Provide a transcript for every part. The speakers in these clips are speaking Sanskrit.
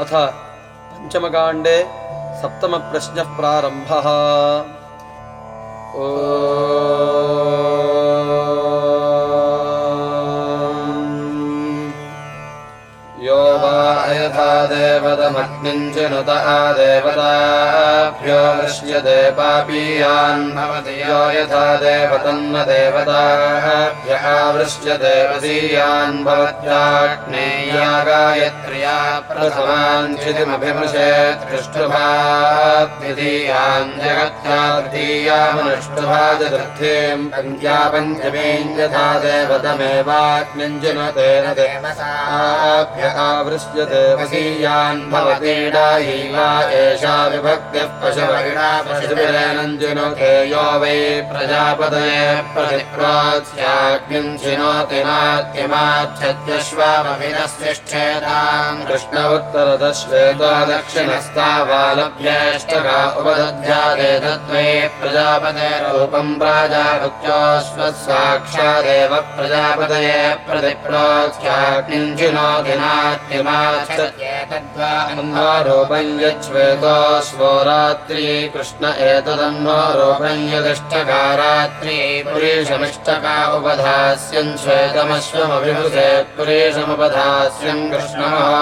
अथ पञ्चमकाण्डे सप्तमप्रश्नः प्रारम्भः। यो वा अयथा देवतमग्निञ्चिनुत आदेवताभ्यो दृश्यते पापीयान् भवति यो यथा देवतन्न देवताभ्य आवृश्यते वदीयान् भवत्याग्नेया गायत्र्या प्रथमान् क्षितिमभिमृशेत् कृष्टुभाद्वितीयान् जगत्या तृतीयामनुष्टुभा चतुर्थीम् पञ्च्या पञ्चमीम् यथा देवतमेवाग्निञ्चिन तेन भवतीडायैवा एषा विभक्तिः पशुवैडा पशुभिरेनञ्जिनोते यो वै प्रतिप्राच्याग्निम् शिनोति नात्यमाच्छत्यश्वामभिनस्तिष्ठेताम् कृष्ण उत्तरदश्वेतो दक्षिणस्तावालभ्येष्टका उपदध्यादे तत्त्वे प्रजापते रूपम् प्राजापत्योऽश्वः साक्षादेव यच्छ्वेतोऽश्वो रात्री कृष्ण एतदन्वारूपम् यदिष्टकारात्री पुरीशमिष्टका उपधास्यम् श्वेतमश्वमभिभुजे पुरीशमुपधास्यम्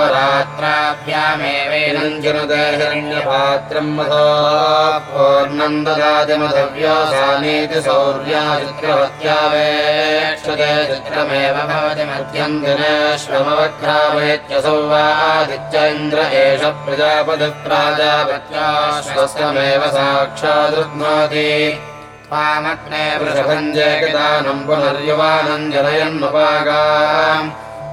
कृष्णमहोरात्राभ्यामेवैनञ्जनुते हिरण्यपात्रम् मधो पूर्णम् ददातिमधव्योसानीति सौर्या चित्रवत्यावेक्षते चित्रमेव भवति आदित्य इन्द्र एष साक्षादुग्नोति त्वामग्ने वृषभञ्जेकितानम् पुनर्युवानम् जनयन्नुपागाम्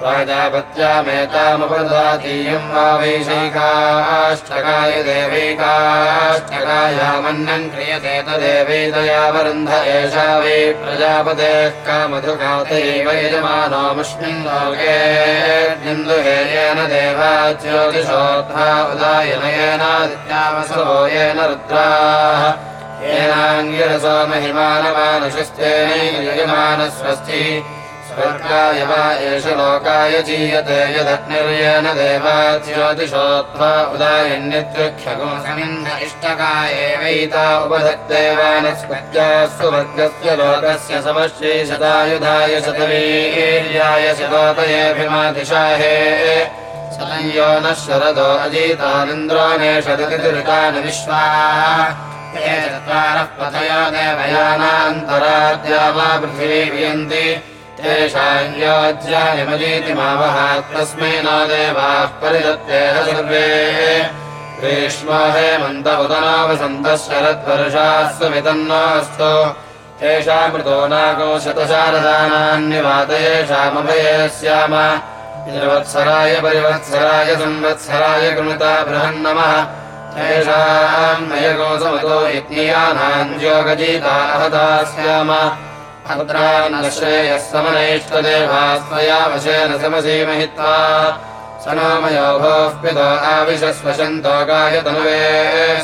प्राजापत्यामेतामुपदधातीयम् वा वैशैकाष्टकाय देवैकाष्टकायामन्नम् क्रियते तदेवैतयावरुन्ध एषा वै प्रजापतेः कामधुकातैव यजमानोमुष्मिन् लोके निन्दुहेयेन देवा ज्योतिषोद्धा उदायनयेनादित्यावसो येन रुद्राः येनाङ्गिरसो महिमानमानुषस्तेनैव यजमानस्वस्ति स्वर्गाय वा एष लोकाय जीयते यदग्निर्येण देवा ज्योतिषोत्वा उदायन्यत्युख्यगुंसमिन्द इष्टकायैवैता उपधत्तेवानस्पत्याः सुवर्गस्य लोकस्य समश्यै शतायुधाय शतवीर्याय शतोतयेऽभिमातिशाहे शतं यो नः शरदो अजीतानिन्द्रानेषदतिरितानि विश्वा। ये चत्वारः पथयो देवयानान्तराद्या वा तस्मै नो देवाः परिदत्तेह सर्वे। ग्रीष्मो हेमन्त उदना वसन्तः शरद्वर्षाः सुवितन्नोऽस्तु तेषामृतो नागो शतशारदानान्यवातयेषामभये स्याम निर्वत्सराय परिवत्सराय संवत्सराय कृणुता बृहन्नमः। तेषाम् नयगोसमतो यज्ञयानाम् योगजीता अहता स्याम श्रेयः समनैष्टदेवास्त्वया वशेन समसीमहित्वा स नामयो भोः पितो आविशस्वशन्तो गायतनुवे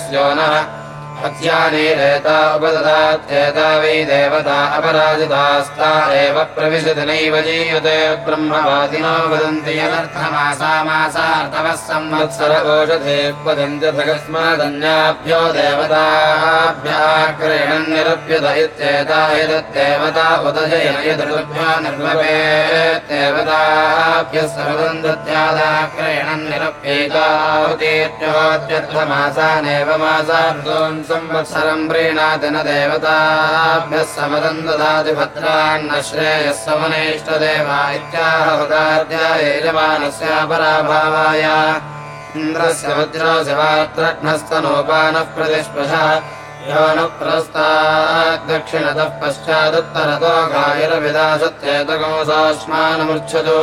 स्यो नः हत्यानीरेता उपददात्येता वै देवता अपराजितास्ता एव प्रविशति नैव जीयते। ब्रह्मवादिनो वदन्ति यदर्थमासामासार्तवः संवत्सर ओषधे वदन्त्यथकस्मादन्याभ्यो देवताभ्याक्रीणन् निरप्यत इत्येता निरप्येताहुतीत्योत्यर्थमासानेव मासार्दोन् संवत्सरम् प्रीणाति न देवताभ्यः समदम् ददाति भद्रान्न श्रेयः समनेष्टदेवा इत्याहुताद्या यजमानस्यापराभावाय इन्द्रस्य वज्रस्य वात्रघ्नस्तनोपानः प्रतिस्पृशः यो न प्रस्ताद्दक्षिणतः पश्चादुत्तरतो गायरविदासत्येतकोऽसास्मानमुर्च्छतु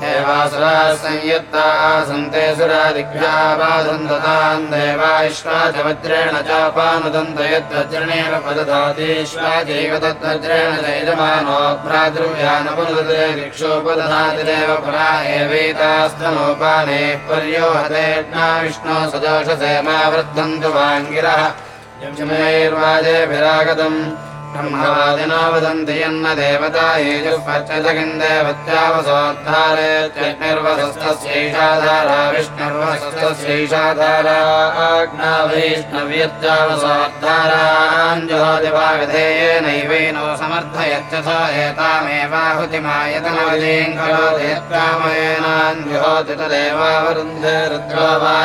देवासुराः संयुक्ताः सन्ते सुरादिभ्यापादन्ततान् देवाश्वा च वज्रेण चापानुदन्त यद्वज्रणेन पदधातीश्वाचैव तद्वज्रेण च यजमानो भ्रातृव्यानपुनदते दिक्षोपदधाति देव परा पर्योहतेऽग्ना विष्णो सजोषसे मा वृद्धन्तु वाङ्गिरः यमैर्वाजेभिरागतम् ब्रह्मवादिनो वदन्ति यन्न देवता येजुःपच्यजगिन् देवत्यावसोद्धारे निर्वसस्तस्यैषाधारा विष्णुर्वसस्तस्यैषाधारा आज्ञा वैष्णव्यत्यावसोद्धाराञ्जुहोदिभाविधेयेनैवैनो समर्थयत्यथ एतामेवाहुतिमायतनवलीम् करोति तदेवावरुन्धे रुद्रो वा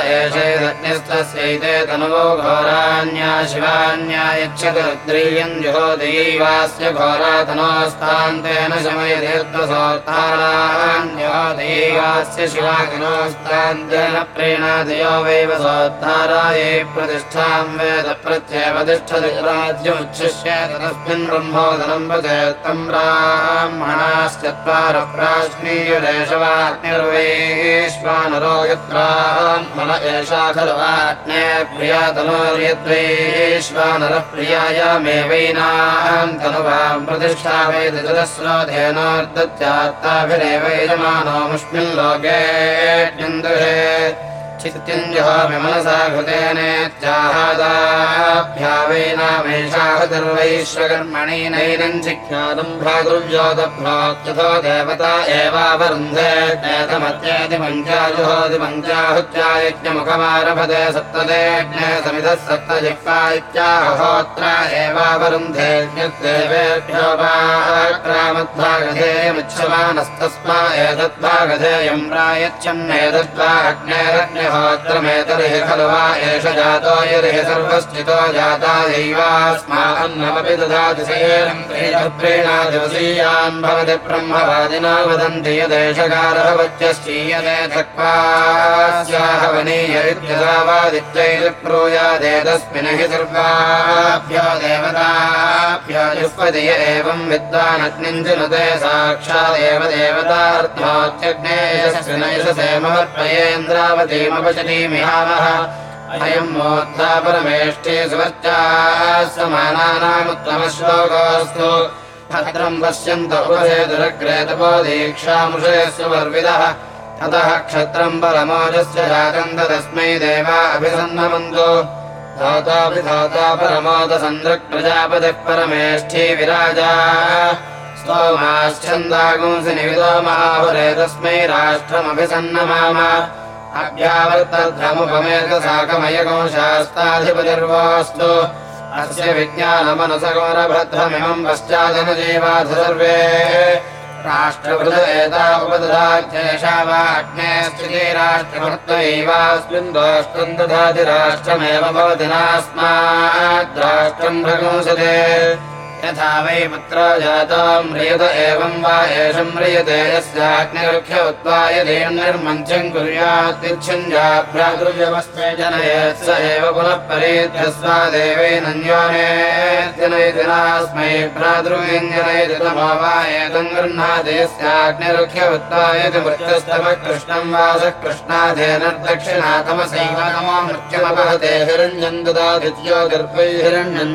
शिवान्या यच्छति रुद्रीयम् दैवास्य घोरातनोस्तान्तेन शमयतीर्थसोत्तारान्योदैवास्य शिवाकिनोस्तान्तेन प्रीणादयो वैव सोत्तारायै प्रतिष्ठाम् वेद प्रत्ययवतिष्ठति राज्यमुच्छिष्येत तस्मिन् ब्रह्मोदनम् वचेत्तम् ब्राह्मणाश्चत्वार प्राश्नीयुरेशवाग्निर्वैश्वानरो यत्राह्मण एषा खलु आज्ञे प्रियातनोर्यद्वैश्वानरः प्रियायामेवैना तनुवाम् प्रतिष्ठा वेद जलस्रोधेनोर्दत्यात्ताभिरेव यजमानोमुष्मिन् लोके चित्युञ्जहामि मनसा एतमत्येति पञ्चाजुहोति पञ्चाहुत्यायज्ञमुखमारभते सप्तदेज्ञे समितः सप्तजिह्वा इत्याहोत्र एवावरुन्धे देवेभ्यो वाक्रामद्भागधेयमुच्यमानस्तस्मा एतद्भागधेयम् प्रायच्छन्नेतद्वा अग्नेरग्न्यः होत्रमेतर्हि खलु वा एष जातो यर्हि सर्वस्थितो जातायैवास्मान्नमपि ददाति प्रीणादिवसीयान् भवति ब्रह्मवादिना वदन्ति यदेशकारः वच्यश्चीयते धक्वास्याहवनीय इत्यदावादित्यैर्ब्रूयादेतस्मिन् हि सर्वाभ्यो देवताभ्यो जुह्वति य एवम् विद्वानग्निञ्जनुते साक्षादेव परमेष्ठे समानानामुत्तमश्लोकोऽस्तु। भद्रम् पश्यन्त उपसेतुरग्रे तपो दीक्षामुषे सुवर्विदः ततः क्षत्रम् परमोजस्य जातम् तस्मै देवा अभिसन्नमन्तु। धाताभिधाता परमोदसन्द्रक्प्रजापतिः परमेष्ठी विराजा। स्तोमाश्चन्दागुंसि निविदो महाहुरे तस्मै राष्ट्रमभिसन्नमाम अभ्यावर्तध्वमुपमेकसाकमयकोशास्ताधिपतिर्वोऽस्तु अस्य विज्ञानमनसगोरभद्रमिमम् पश्चादनजीवाथ सर्वे। राष्ट्रभृत एता उपदधात्येषा वा अग्ने स्थिते राष्ट्रभर्तैवास्मिन् राष्ट्रम् दधाति राष्ट्रमेव भवति नास्माद्। राष्ट्रम् भगंसते यथा वै पुत्रो जातो म्रियत एवम् वा एषम् म्रियते यस्याग्निरुख्य उत्पायधीर्निर्मन्थ्यम् कुर्यात्तिच्छञ्जाभ्रातृव्यवस्मे जनयेत् स एव पुनः परीध्यस्वा देवैनन्योनेत्यनयति नास्मै भ्रातृव्यञ्जनयति तमो वा एतम् गृह्णाति यस्याग्निरुख्य उत्पायति मृत्युस्तमः कृष्णम् वासः कृष्णाधेनर्दक्षिणातमसैव नमो मृत्युमपहते हिरण्यम्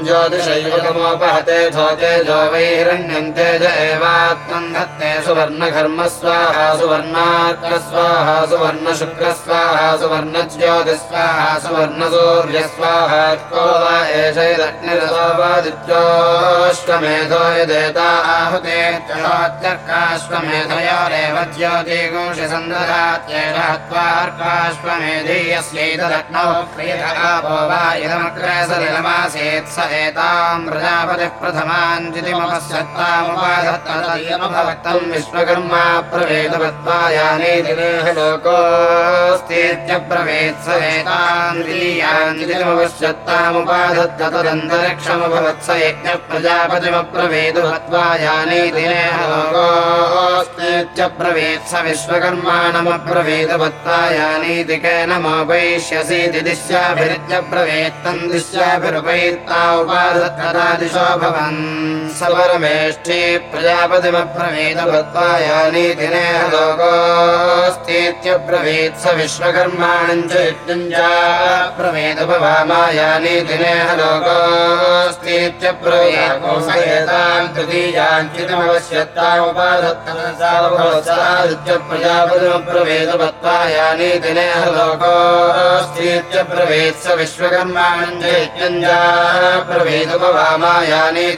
ज्योतिषैव तमोपहते तेजो वै हिरण्यम् तेज एवात्मम् धत्ते सुवर्णघर्म स्वाहा सुवर्णार्कस्वाहा सुवर्णशुक्रस्वाहा, सुवर्णज्योतिस्वाहा, सुवर्णसूर्यस्वाहा, को वा एषैरग्निरसोवादित्योऽश्वमेधो यदेता आहुते त्रयोत्यर्काश्वमेधयोरेव ज्योतिगुंषि सन्दधात्येषत्वार्काश्वमेधीयस्यैतदग्नौ क्रियत आपो वा स एताम् प्रजापतिः प्रथमाञ्जितिमपश्यत्तामुपाधत्तम् विश्वकर्मा प्रवेदवत्त्वायाने दिनेह लोकोऽस्तीत्यब्रवीत् स एताम् द्वितीयाञ्जितिमपश्यत्तामुपाधत्त तदन्तरिक्षमभवत् स यज्ञप्रजापतिमप्रवेदवत्त्वायाने दिनेह लोकोऽस्तीत्यब्रवीत् स विश्वकर्माणमप्रवेदवत्त्वायानीति केन मोपैष्यसीति दिश्याभिरित्यब्रवीत्तम् दिश्याभिरुपैत्ता उपाधत्तदादिशो भवन् भवान् ब्रह्मन् समरमेष्टि दिने लोकोऽस्तीत्यब्रवीत् स विश्वकर्माणम् च यज्ञञ्जाब्रवीदुपवामायानीतिने लोकोऽस्तीत्यब्रवीकोषयेताम् दिने लोकोऽस्तीत्यब्रवीत् स विश्वकर्माणम् च यज्ञञ्जाब्रवीदुपवामायानीति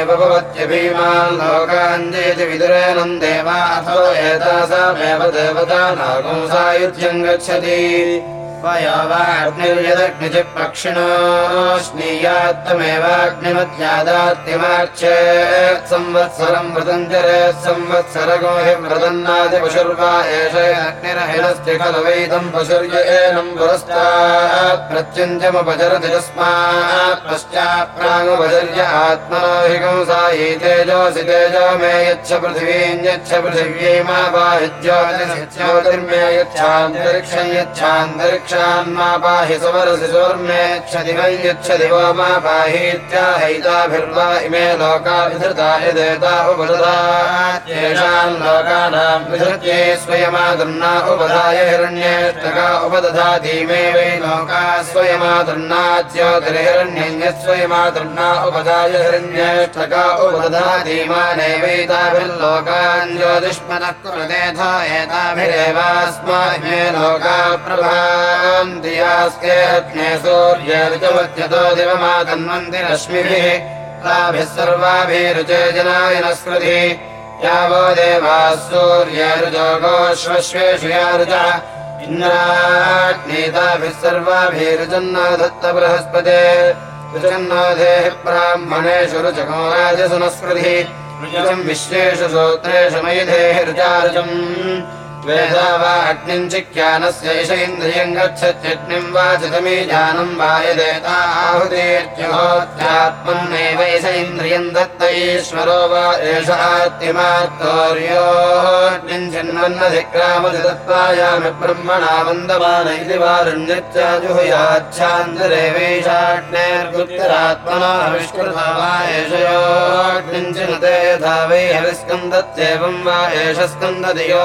भूयानेव भवत्यभीमान् लोकाञ्जेति विदुरेणम् देवाथो एतासामेव देवता नागुंसायुध्यम् गच्छति वयो वाग्निर्यदग्निजिपक्षिणोऽश्नीयात्तमेवाग्निमद्यादात्तिमार्चेत् संवत्सरम् मृतञ्जरेत् संवत्सरगो हि मृदन्नादि पशुर्वा एषयग्निरहिणस्ति खलु वैदम् पशुर्य एनम् पुरस्तात् प्रत्युञ्जमुपचरति यस्मात् पश्चात् प्रागुपचर्य आत्मनो ये तेजोऽसि तेजो मे यच्छ पृथिवीम् यच्छ पृथिव्यै मा बाह्योतिर्मे यच्छान्तरिक्षम् यच्छान्तरिक्ष यच्छान्मा पाहि सुवरसि सोर्मेच्छति वै यच्छति वो मा पाहीत्याहैताभिर्वा इमे लोका विधृता यदेता उपदधा येषाम् लोकानाम् विधृत्यै स्वयमादन्ना उपधाय हिरण्येष्टका उपदधातीमे वै लोका स्वयमादन्ना ज्योतिर्हिरण्यं उपधाय हिरण्येष्टका ज्योतिष्मनः एताभिरेवास्मा इमे लोका प्रभा। प्रभान्ति यास्ते अग्ने सूर्यऋतमत्यतो दिवमातन्वन्ति रश्मिभिः ताभिः सर्वाभिरुचे जनाय नस्कृति यावो देवाः सूर्यरुजो गोश्वश्वेषु यारुजः इन्द्राग्नेताभिः सर्वाभिरुजन्नो दत्त बृहस्पते देहि ब्राह्मणेषु रुचको राजसुनस्कृतिः। रुजम् विश्वेषु सूत्रेषु मयिधेहि रुजारुजम् वेदा वा अग्निम् चिक्यानस्य एष इन्द्रियम् गच्छत्यग्निम् वा एष इन्द्रियम् दत्त ईश्वरो वा एष आत्तिमार्तोर्योऽग्निम् चिन्वन्नधिक्रामति दत्त्वायामि ब्रह्मणा वन्दमान इति वारुण्यत्याजुहुयाच्छान्दरेवैषाग्नेर्गुप्तिरात्मना हविष्कृता वा चिनुते यथा वै हविस्कन्दत्येवम् वा एष स्कन्दधियो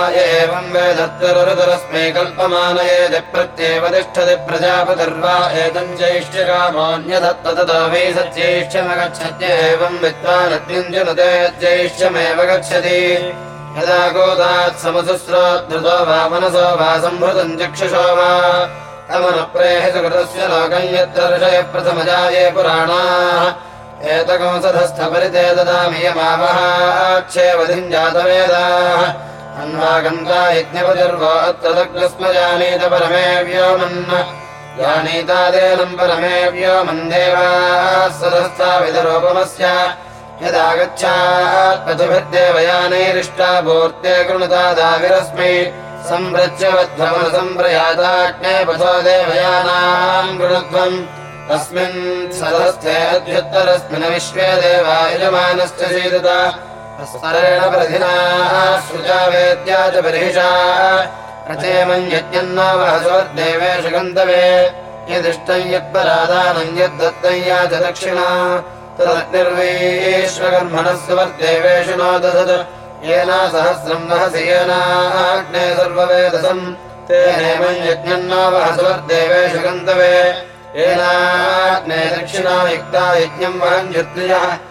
एवम् प्रत्येव तिष्ठति प्रजापतिर्वा एतम् एवम् गच्छति। यदा गोदात् समसुस्रोद्धृतो वा मनसो वा सम्भृतम् चक्षुषो वा। तमनुप्रेहि सुकृतस्य लोकम् यत्र ऋषयः प्रथमजाये पुराणाः। एतकंसधस्थपरिते ददामि यमावहाक्षेवधिम् जातवेदाः अन्वागन्ता यज्ञपतिर्वो अत्र लग्नस्म जानीत परमे व्योमन् जानीतादेनम् परमे देवाः सदस्था विदरोपमस्य यदागच्छात्पथुभिर्देवयानैरिष्टा भूर्ते कृणुता दाविरस्मै। पथो देवयानाम् तस्मिन् सदस्थे अध्युत्तरस्मिन् विश्वे देवा सीदता स्तरेण प्रधिना श्रुजा वेद्या च नो वहसोद्देवेषु गन्तवे यदिष्टम् यत्परादानम् यद्दत्तम् या च दक्षिणा। दधत्। येना सहस्रम् वहसि येनाग्ने सर्ववेदसम्। तेनेमम् वहसोर्देवेषु गन्तवे येनाग्ने दक्षिणा युक्ता यज्ञम् वहन् युद्धियः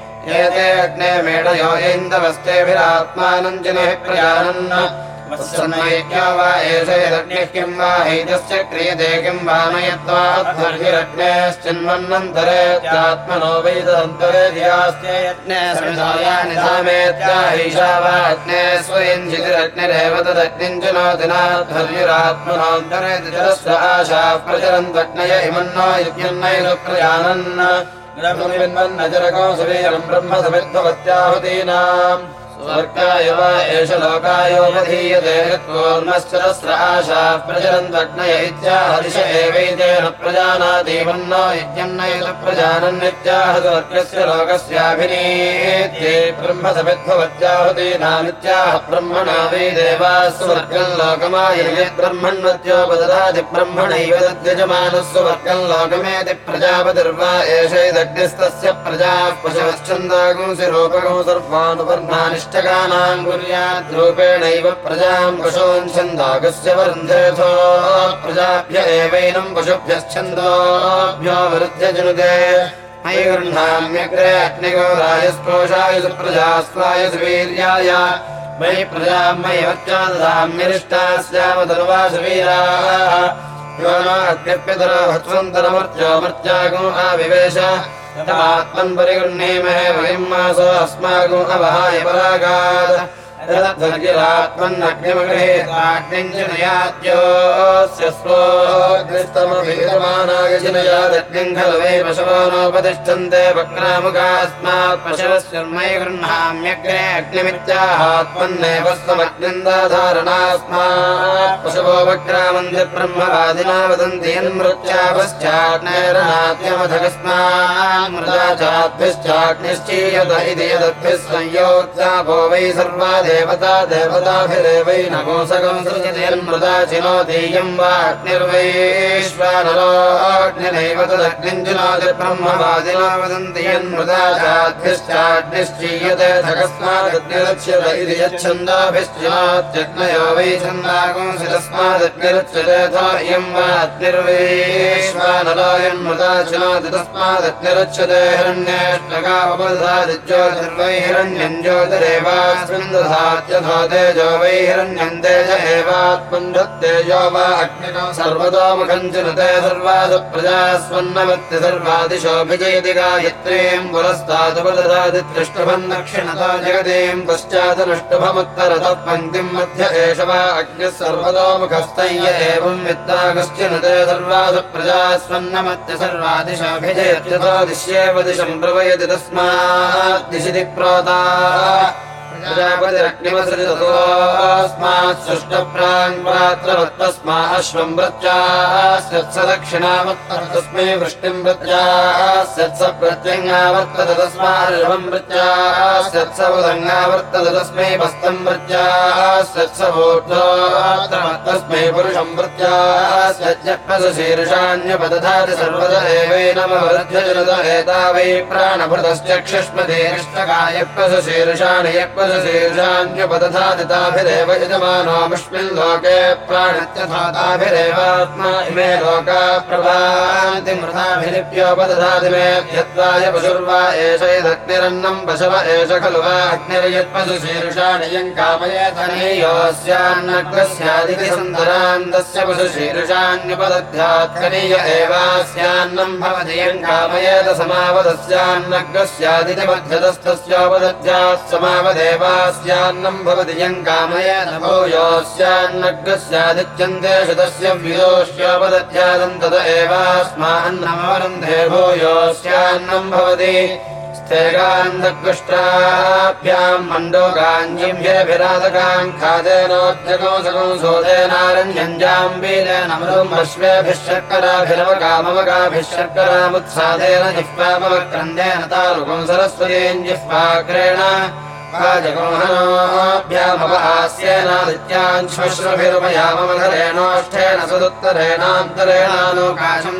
एते अग्ने मेढयो इन्दवस्तेभिरात्मानम् जनिः प्रजानन् वत्सन्मयज्ञो वा यदग्निः किम् वा हैतस्य क्रियते किम् वा नयत्वाध्वर्हिरग्नेश्चिन्वन्नन्तरेत्यात्मनो वै तदन्तरे धियास्ते यज्ञे समिधाया निधामेत्याहैषा वा अग्ने स्वयम् जितिरग्निरेव तदग्निम् च नोदिनाध्वर्युरात्मनोऽन्तरे तिजरस्व आशा प्रचरन्त्वग्नय इमन्नो यज्ञन्नैव नजरको सुवीरम् ब्रह्म समिद्धवत्याहुतीनाम् स्वर्गाय वा एष लोकायोपधीयते आशा प्रचरन्त्वग्नय इत्याहदिश एवैतेन प्रजानातीवन्नो यज्ञम् नैत प्रजानन्नित्याह स्वर्गस्य लोकस्याभिनीत्ये ब्रह्मसमिद्भवत्याहुतीनामित्याह ब्रह्मणा वै देवाः स्वर्गम् ब्रह्मण्वत्योपददाति ब्रह्मणैव स्वर्गम् लोकमेति प्रजापतिर्वा एषैदग्निस्तस्य प्रजाः सर्वानुपर्णानिष्ठ ष्टकानाम् कुर्याद्रूपेणैव प्रजाम् पशून् छन्दागस्य वरुन्धेथो प्रजाभ्य एवैनम् पशुभ्यश्छन्दोभ्यो वरुध्य जनुते मयि गृह्णाम्यग्रे अग्निगो रायस्पोषाय सुप्रजास्वाय सुवीर्याय मयि प्रजाम् मयि आविवेश आत्मन् परिगृह्णीमहे वयम् मासो अस्माकम् अवहाय परागात्। ्यमगृहेग्निम् च नयाद्योस्य स्वोग्निस्तमभिमानाय जनयादग्निम् खलु वै पशवो नोपतिष्ठन्ते वक्रामुखास्मात् गृह्णाम्यग्रे अग्निमित्याहात्मन्नेव स्वमग्निन्दाधारणास्मात् पशवो वक्रामन्ति ब्रह्मवादिना वदन्ति चाद्भिश्चाग्निश्चीयत इति यदद्भिः संयोक्तापो वै सर्वादि देवता देवताभिरेवै नमोसकं सृजतेन्मृदा चिनोतीयम् वा अग्निर्वैश्वानरोऽग्निरेव तदग्निम् चिनोति ब्रह्मवादिना वदन्ति यन्मृदा चाद्भिश्चाग्निश्चीयते तस्मादग्निरच्यत इति यच्छन्दाभिश्चिनोत्यग्नयो वै ्यथो तेजो वै सर्वतोमुखम् चिनुते सर्वासु प्रजास्वन्नवत्ति सर्वादिशोऽभिजयति गायत्रीम् पुरस्तादुपददाति त्रिष्टभम् दक्षिणतो जगतीम् पश्चादनुष्टभमुत्तरतः पङ्क्तिम् मध्य एष वा अग्निः सर्वतोमुखस्तय्य एवम् वित्तागश्चिनुते सर्वासु प्रजास्वन्नमत्य सर्वादिशोऽभिजयत्यथो दिश्येव दिशम् प्रवयति तस्मात् दिशि प्रोता अश्वम् वृत्यास्यत्स दक्षिणावत्तस्मै वृष्टिम् वृत्यास्यत्स प्रत्यङ्गावर्तत तस्मार्षभम् वृत्यास्यत्स वोर्धोत्तमत्तस्मै पुरुषम् वृत्यास्यज्ञपदशीर्षाण्यपदधाति सर्वद एवैनमवृध्यजनद एता वै प्राणभृतश्चक्षुष्मदीर्ष्टकायपशशीर्षाणि यक्पश शीर्षान्यपदधादिताभिरेव यजमानोऽस्मिन् लोके प्राणत्यथाताभिरेवात्मा इमे लोका प्रभान्ति मृताभिलिप्योपदधाति मे यत्त्वाय पशुर्वा एष यदग्निरन्नम् पशव एष खलु वा अग्निर्यत्पशु शीर्षाणि यम् कामयेतनीयोऽस्यान्नग्रस्यादिति सन्तरान्तस्य पशु शीर्षान्युपदध्यात्कनीय एवास्यान्नम् भवति कामयेत समावदस्यान्नग्रस्यादिति मध्यतस्थस्योपदध्यात् समावदेव देवास्यान्नम् भवति यम् कामयेन भूयोस्यान्नग्रस्यादित्यन्ते शतस्य विदोष्योपदध्यादम् तद एवास्मान्नमवरन्धे भूयोस्यान्नम् भवति स्तेगान्दकृष्टाभ्याम् मण्डोकाञ्जिभ्यभिराधकाम् खादेनोद्यगोसगोसोदेनारण्यञ्जाम्बीलेन मृगम् अश्वेभिः शर्कराभिरवकामवकाभिः शर्करामुत्सादेन जिह्वामवक्रन्देन तालुकम् सरस्वतीम्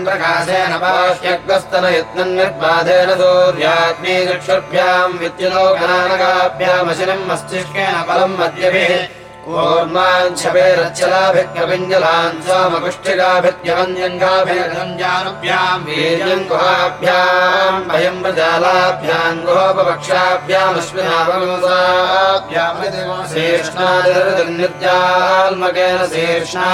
प्रकाशेन बाह्यग्रस्तन यत्नन्यत्पादेन सूर्याग्निचक्षुर्भ्याम् विद्युलोकनानकाभ्यामशिनम् मस्तिष्केन बलम् मद्यभिः ोर्माञ्छपेरच्छलाभिज्ञपिञ्जलान् स्वामकुष्ठिकाभिज्ञवन्द्यङ्गाभिरञ्जानुभ्याम् वीर्यम् गुहाभ्याम् भयम् प्रजालाभ्याम् गुहोपपक्षाभ्यामश्विनावगोसाभ्याम् शीर्ष्णादिर्निर्जाल्मकेन शीर्ष्णा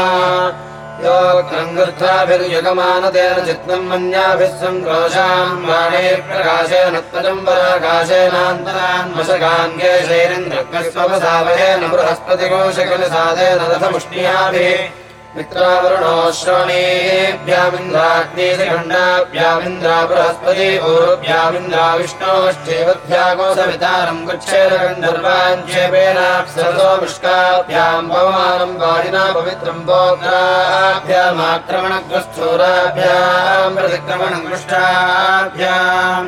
योऽग्रङ्गृथाभिर्युगमानतेन चित्तम् मन्याभिः सङ्क्रोशाम् बाणे प्रकाशेन त्वजम्बराकाशेनान्तरान्मशकान् केशैरिन्द्रस्वपसावहेन बृहस्पतिकोशकलसादेन रथमुष्ण्याभिः मित्रावरुणो श्रोणीभ्यामिन्द्राग्नेशखण्डाभ्यामिन्द्रा बृहस्पति ऊरुभ्यामिन्द्रा विष्णोश्चैवभ्यागो सवितारम् गुच्छेन गन्धर्वाञ्चेपेनाप्सरसो मुष्काभ्याम् पवमानम् वादिना पवित्रम् पोत्राभ्यामाक्रमणग्रस्थूराभ्याम् प्रतिक्रमणम् पृष्ठाभ्याम्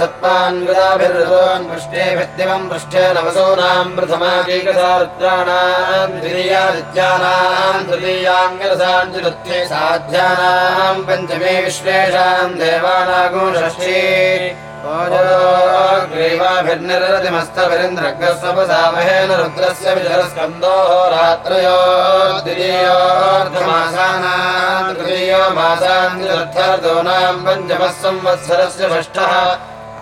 सत्पान् गदाभिर्ऋतोन् पृष्ठे भित्तिमम् पृष्ठे नवसूनाम् प्रथमाकीकसा रुद्राणाम् द्वितीयादित्यानाम् तृतीयाङ्गरसाम् चतुर्थे साध्यानाम् पञ्चमे विश्वेषाम् देवानागो षष्ठी ग्रीवाभिर्निरतिमस्तभिरिन्द्रग्रस्वपसामहेन रुद्रस्य विजरस्कन्दोः रात्रयो द्वितीयोऽर्धमासानाम् तृतीयो मासान् चतुर्थार्दोनाम् पञ्चमः संवत्सरस्य षष्ठः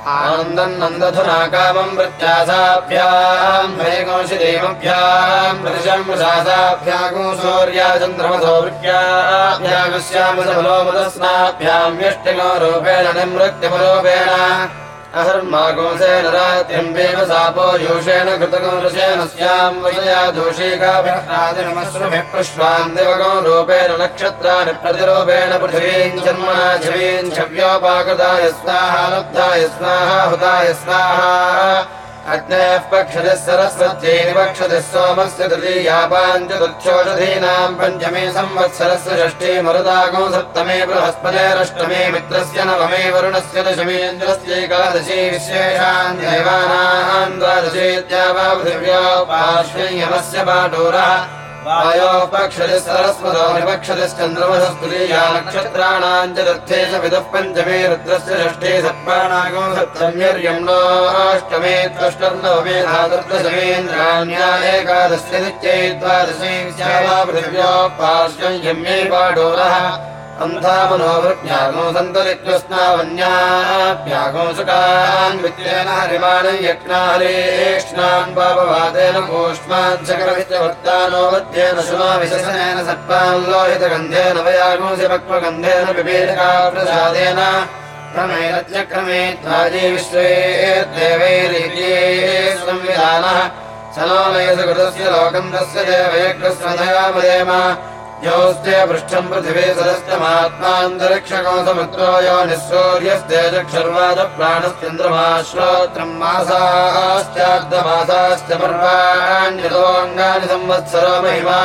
आनन्दम् नन्दधुना कामम् प्रत्यासाभ्याम् भयगोषिदेवभ्याम् प्रतिशम् शासाभ्यागो सूर्याचन्द्रमसो वृत्याभ्यागस्यामसफलो मदस्नाभ्याम् व्यष्टिनो रूपेण निमृत्यमरूपेण अहर्मागोसेन रात्रिम्बेव सापो यूषेण कृतगोरुषेण स्याम् वशया दोषीकाभिः पुष्पान् दिवगो रूपेण नक्षत्राणि प्रतिरूपेण पृथिवीम् जन्मना छवीम् छव्योपाकृताय स्वाहा लब्धाय स्वाहा हुताय स्वाहा अग्नेः पक्षतिः सरस्वत्यै विवक्षतिः सोमस्य तृतीयापाञ्चतुर्थोषधीनाम् पञ्चमे संवत्सरस्य षष्ठी मरुदागो सप्तमे बृहस्पतेरष्टमे मित्रस्य नवमे वरुणस्य दशमेन्द्रस्यैकादशी विश्वेषाम् देवानाम् द्वादशेत्या वा पृथिव्यो पार्श्वे यमस्य पाटोरः विपक्षतिश्चन्द्रमसस्तुलीया नक्षत्राणाम् च विदुः पञ्चमे रुद्रस्य षष्ठे सत्पानागो सप्तम्यर्यम्नोऽष्टमे त्वष्टर्नवमे धातुर्दशमेन्द्राण्या एकादस्य नित्यै द्वादशे पृथिव्यो पार्श्वम् यम्ये पाडोरः अन्धामनोवृभ्यागो सन्तरित्वस्नावन्याभ्यागो सुकान् विद्येन हरिमाणम् यज्ञाहरेष्णान् पापवादेन कूष्मान् सकरवित्यवर्तानो वद्येन शुनो विशसनेन सर्पान् लोहितगन्धेन वयागोसि पक्वगन्धेन पिबीलिका प्रसादेन क्रमेरत्यक्रमे त्वाजी विश्वे देवैरीत्ये संविधानः। स नो नयसु कृतस्य लोकम् तस्य देवयज्ञस्वधयामदेम योऽस्ते पृष्ठम् पृथिवी सरस्तमात्मान्तरिक्षको समुद्रो यो निःसूर्यस्तेजक्षर्वादप्राणश्चन्द्रमा श्रोत्रम् मासाश्चार्धमासाश्च पर्वाण्यतोऽङ्गानि संवत्सरो महिमा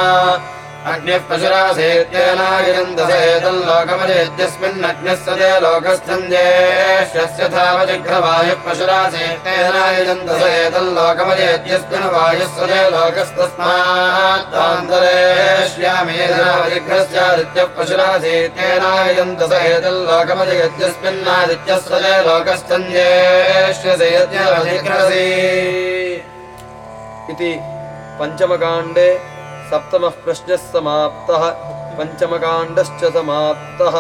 अग्निः पशुरासेत्येनायजन्तसेतल्लोकमजेद्यस्मिन्नग्निः सदे लोकस्थञ्जेष्यस्य थावजिघ्रवायुः पशुरासेत्येनायजन्तसेतल्लोकमजेद्यस्मिन् वायुः सदे लोकस्तस्मात्तान्तरेष्यामेनावजिघ्रस्यादित्यः पशुरासेत्येनायजन्तसेतल्लोकमजयद्यस्मिन्नादित्यः सदे लोकस्थञ्जेष्यसेत्यवजिघ्रसि इति पञ्चमकाण्डे सप्तमः प्रश्नः समाप्तः पञ्चमकाण्डश्च समाप्तः